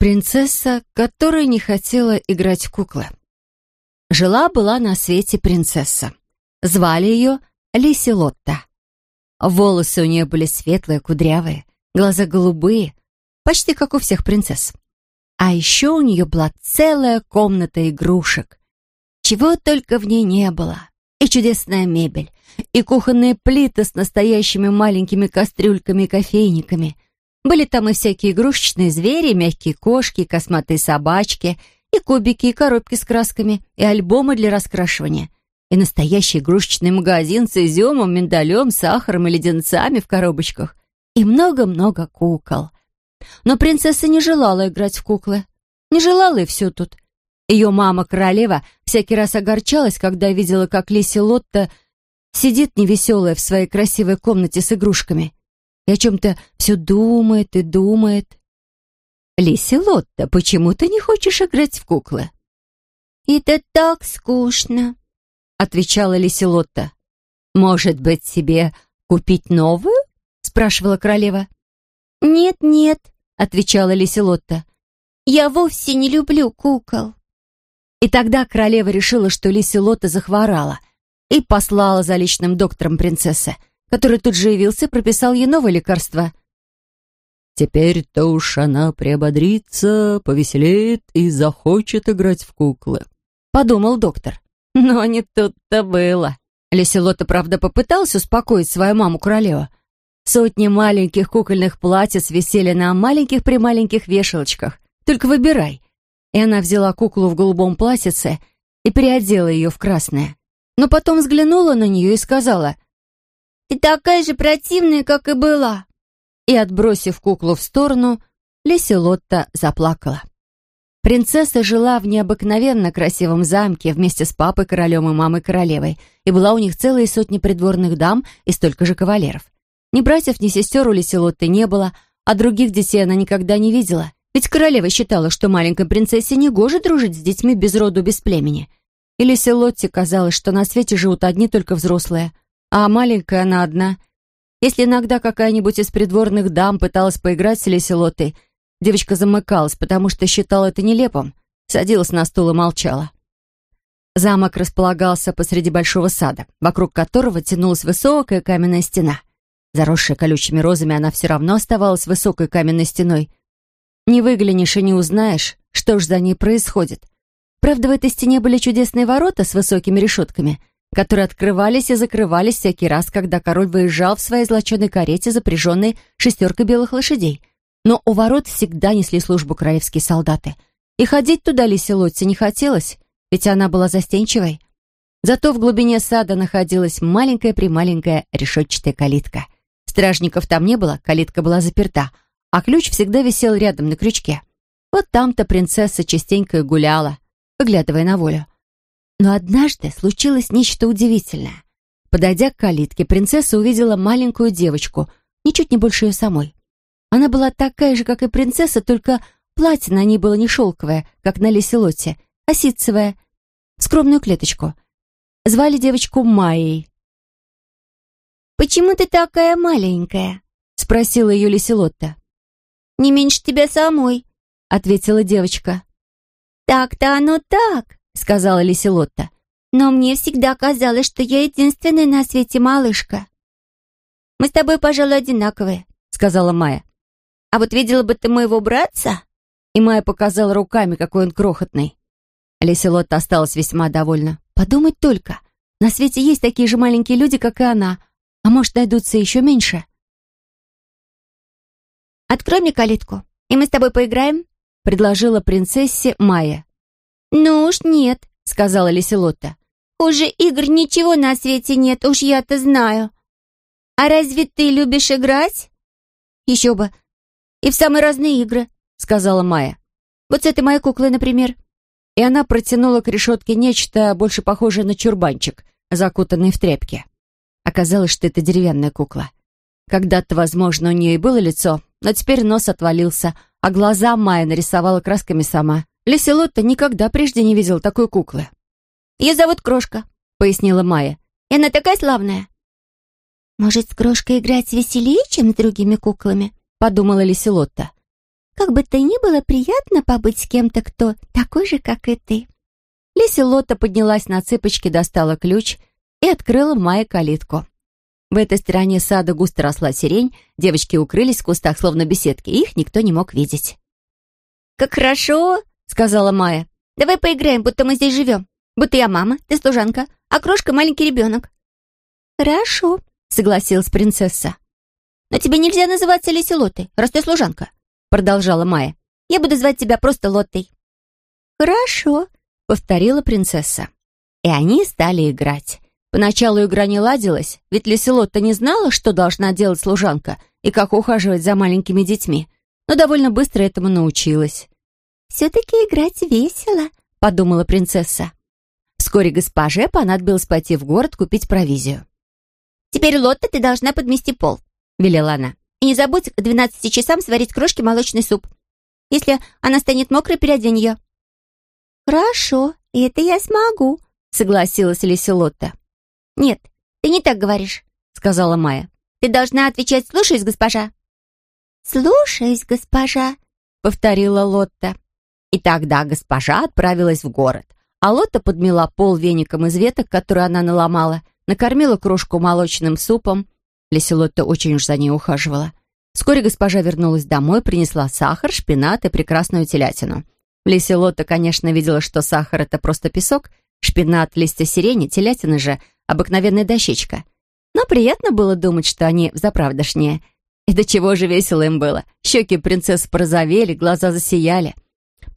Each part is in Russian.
Принцесса, которая не хотела играть в куклы. Жила-была на свете принцесса. Звали ее Лиси Лотта. Волосы у нее были светлые, кудрявые, глаза голубые, почти как у всех принцесс. А еще у нее была целая комната игрушек. Чего только в ней не было. И чудесная мебель, и кухонные плиты с настоящими маленькими кастрюльками и кофейниками. Были там и всякие игрушечные звери, мягкие кошки, косматые собачки, и кубики, и коробки с красками, и альбомы для раскрашивания, и настоящий игрушечный магазин с изюмом, миндалем, сахаром и леденцами в коробочках, и много-много кукол. Но принцесса не желала играть в куклы. Не желала и все тут. Ее мама-королева всякий раз огорчалась, когда видела, как Лиси Лотта сидит невеселая в своей красивой комнате с игрушками и о чем-то все думает и думает. «Лиси Лотта, почему ты не хочешь играть в куклы?» «Это так скучно», — отвечала Лиси Лотта. «Может быть, себе купить новую?» — спрашивала королева. «Нет-нет», — отвечала Лиселотта. «Я вовсе не люблю кукол». И тогда королева решила, что Лиселотта захворала, и послала за личным доктором принцессы, который тут же явился прописал ей новое лекарство. «Теперь-то уж она приободрится, повеселеет и захочет играть в куклы», — подумал доктор. Но не тут-то было. Лиселотта, правда, попыталась успокоить свою маму-королеву, Сотни маленьких кукольных платьиц висели на маленьких-прималеньких вешалочках. Только выбирай. И она взяла куклу в голубом платьице и переодела ее в красное. Но потом взглянула на нее и сказала, «Ты такая же противная, как и была». И, отбросив куклу в сторону, Леселотта заплакала. Принцесса жила в необыкновенно красивом замке вместе с папой королем и мамой королевой, и была у них целые сотни придворных дам и столько же кавалеров. Ни братьев, ни сестер у Лиселотты не было, а других детей она никогда не видела. Ведь королева считала, что маленькой принцессе негоже дружить с детьми без роду, без племени. И Лиселотте казалось, что на свете живут одни только взрослые, а маленькая она одна. Если иногда какая-нибудь из придворных дам пыталась поиграть с Лиселоттой, девочка замыкалась, потому что считала это нелепым, садилась на стул и молчала. Замок располагался посреди большого сада, вокруг которого тянулась высокая каменная стена — Заросшая колючими розами, она все равно оставалась высокой каменной стеной. Не выглянешь и не узнаешь, что ж за ней происходит. Правда, в этой стене были чудесные ворота с высокими решетками, которые открывались и закрывались всякий раз, когда король выезжал в своей золоченой карете, запряженной шестеркой белых лошадей. Но у ворот всегда несли службу королевские солдаты. И ходить туда Лисе не хотелось, ведь она была застенчивой. Зато в глубине сада находилась маленькая-прималенькая решетчатая калитка — Стражников там не было, калитка была заперта, а ключ всегда висел рядом на крючке. Вот там-то принцесса частенько и гуляла, выглядывая на волю. Но однажды случилось нечто удивительное. Подойдя к калитке, принцесса увидела маленькую девочку, ничуть не больше ее самой. Она была такая же, как и принцесса, только платье на ней было не шелковое, как на Лиселоте, а ситцевое, скромную клеточку. Звали девочку Майей. «Почему ты такая маленькая?» — спросила ее Лиселотта. «Не меньше тебя самой», — ответила девочка. «Так-то оно так», — сказала Лиселотта. «Но мне всегда казалось, что я единственная на свете малышка». «Мы с тобой, пожалуй, одинаковые», — сказала Майя. «А вот видела бы ты моего братца?» И Майя показала руками, какой он крохотный. Лиселотта осталась весьма довольна. «Подумать только, на свете есть такие же маленькие люди, как и она, а может, найдутся еще меньше? «Открой мне калитку, и мы с тобой поиграем», — предложила принцессе Майя. «Ну уж нет», — сказала Лиселотта. «Уже игр ничего на свете нет, уж я-то знаю. А разве ты любишь играть?» «Еще бы. И в самые разные игры», — сказала Майя. «Вот с этой моей куклой, например». И она протянула к решетке нечто, больше похожее на чурбанчик, закутанный в тряпки. Оказалось, что это деревянная кукла. Когда-то, возможно, у нее и было лицо, но теперь нос отвалился, а глаза Майя нарисовала красками сама. Леселотта никогда прежде не видела такой куклы. «Ее зовут Крошка», — пояснила Майя. «И она такая славная». «Может, с Крошкой играть веселее, чем с другими куклами?» — подумала Леселотта. Как бы то ни было, приятно побыть с кем-то, кто такой же, как и ты». Леся Лотта поднялась на цыпочки, достала ключ и открыла Майе калитку. В этой стороне сада густо росла сирень, девочки укрылись в кустах, словно беседки, и их никто не мог видеть. «Как хорошо!» — сказала Майя. «Давай поиграем, будто мы здесь живем. Будто я мама, ты служанка, а крошка — маленький ребенок». «Хорошо», — согласилась принцесса. «Но тебе нельзя называться Леси Лоттой, раз ты служанка», — продолжала Майя. «Я буду звать тебя просто Лоттой». «Хорошо», — повторила принцесса. И они стали играть. Поначалу игра не ладилась, ведь Леселотта не знала, что должна делать служанка и как ухаживать за маленькими детьми, но довольно быстро этому научилась. «Все-таки играть весело», — подумала принцесса. Вскоре госпоже понадобилось пойти в город купить провизию. «Теперь, Лотта, ты должна подмести пол», — велела она. «И не забудь к двенадцати часам сварить крошки молочный суп. Если она станет мокрой, переодень ее». «Хорошо, это я смогу», — согласилась Леселотта. «Нет, ты не так говоришь», — сказала Майя. «Ты должна отвечать «слушаюсь, госпожа». «Слушаюсь, госпожа», — повторила Лотта. И тогда госпожа отправилась в город, а Лотта подмела пол веником из веток, которые она наломала, накормила крошку молочным супом. Леселотта очень уж за ней ухаживала. Вскоре госпожа вернулась домой, принесла сахар, шпинат и прекрасную телятину. Леселотта, конечно, видела, что сахар — это просто песок, шпинат — листья сирени, телятина же обыкновенная дощечка. Но приятно было думать, что они взаправдошнее. И до чего же весело им было. Щеки принцессы порозовели, глаза засияли.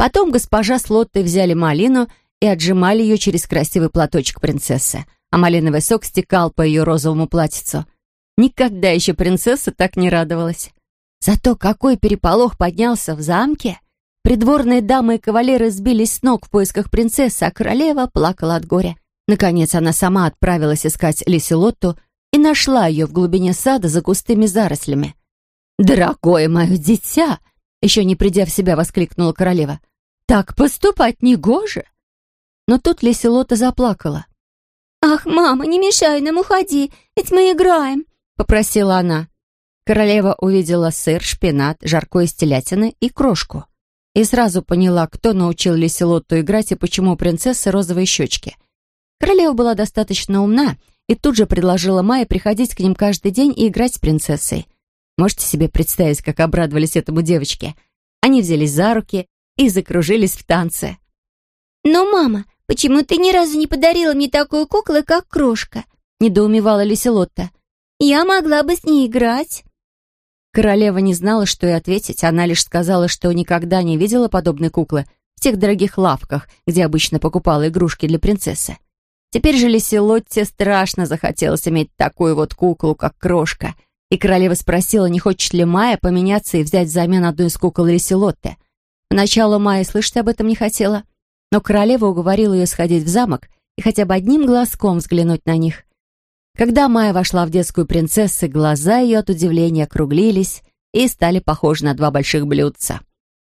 Потом госпожа с Лоттой взяли малину и отжимали ее через красивый платочек принцессы, а малиновый сок стекал по ее розовому платьицу. Никогда еще принцесса так не радовалась. Зато какой переполох поднялся в замке! Придворные дамы и кавалеры сбились с ног в поисках принцессы, а королева плакала от горя. Наконец она сама отправилась искать Лиселотту и нашла ее в глубине сада за густыми зарослями. «Дорогое мое дитя!» Еще не придя в себя, воскликнула королева. «Так поступать не гоже!» Но тут Лиселота заплакала. «Ах, мама, не мешай нам, уходи, ведь мы играем!» Попросила она. Королева увидела сыр, шпинат, жаркое из телятины и крошку. И сразу поняла, кто научил Лиселотту играть и почему у принцессы розовые щечки. Королева была достаточно умна и тут же предложила Майе приходить к ним каждый день и играть с принцессой. Можете себе представить, как обрадовались этому девочке? Они взялись за руки и закружились в танце. «Но, мама, почему ты ни разу не подарила мне такую куклу, как крошка?» недоумевала Лиселотта. «Я могла бы с ней играть». Королева не знала, что и ответить. Она лишь сказала, что никогда не видела подобной куклы в тех дорогих лавках, где обычно покупала игрушки для принцессы. Теперь же Лиселотте страшно захотелось иметь такую вот куклу, как крошка. И королева спросила, не хочет ли Майя поменяться и взять взамен одну из кукол Лиселотте. Поначалу Майя слышать об этом не хотела, но королева уговорила ее сходить в замок и хотя бы одним глазком взглянуть на них. Когда Майя вошла в детскую принцессу, глаза ее от удивления округлились и стали похожи на два больших блюдца.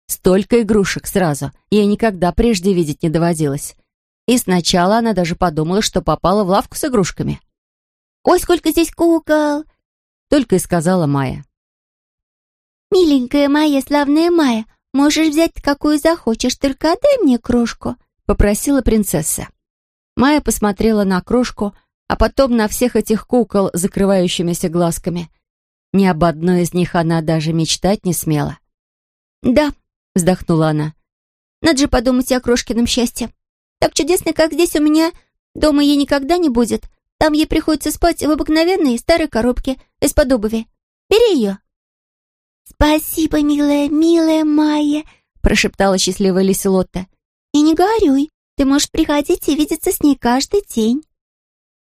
Столько игрушек сразу ей никогда прежде видеть не доводилось. И сначала она даже подумала, что попала в лавку с игрушками. «Ой, сколько здесь кукол!» Только и сказала Майя. «Миленькая моя, славная Майя, можешь взять какую захочешь, только отдай мне крошку», попросила принцесса. Майя посмотрела на крошку, а потом на всех этих кукол, закрывающимися глазками. Ни об одной из них она даже мечтать не смела. «Да», — вздохнула она, — «надо же подумать о крошкином счастье. Так чудесно, как здесь у меня, дома ей никогда не будет. Там ей приходится спать в обыкновенной старой коробке из-под обуви. Бери ее». «Спасибо, милая, милая Майя», — прошептала счастливая Лиселотта. «И не горюй, ты можешь приходить и видеться с ней каждый день».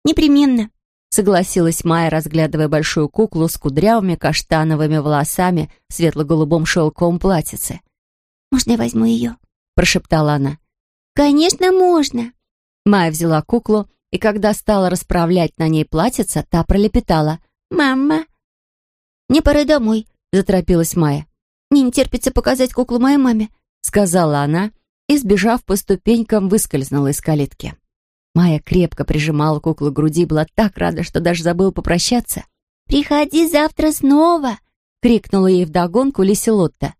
«Непременно», — согласилась Майя, разглядывая большую куклу с кудрявыми каштановыми волосами в светло-голубом шелковом платьице. «Можно я возьму ее?» — прошептала она. «Конечно, можно!» Майя взяла куклу, и когда стала расправлять на ней платьице, та пролепетала. «Мама!» «Мне пора домой», — заторопилась Майя. «Мне не терпится показать куклу моей маме», — сказала она, и, сбежав по ступенькам, выскользнула из калитки. Майя крепко прижимала куклу к груди, была так рада, что даже забыла попрощаться. «Приходи завтра снова!» — крикнула ей вдогонку Лиселотта.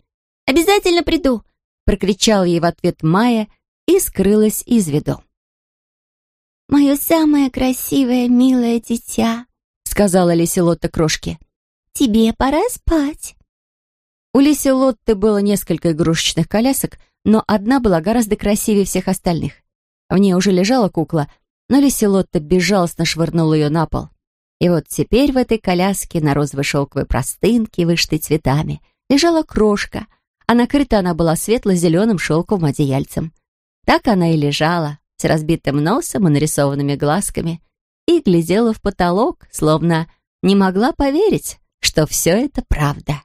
Обязательно приду!» прокричала ей в ответ Майя и скрылась из виду. «Мое самое красивое, милое дитя», — сказала Лиселотта крошке. «Тебе пора спать». У Лиселотты было несколько игрушечных колясок, но одна была гораздо красивее всех остальных. В ней уже лежала кукла, но Лиселотта безжалостно швырнула ее на пол. И вот теперь в этой коляске на розовой шелковой простынке, вышитой цветами, лежала крошка, а накрыта она была светло-зеленым шелковым одеяльцем. Так она и лежала, с разбитым носом и нарисованными глазками, и глядела в потолок, словно не могла поверить, что все это правда.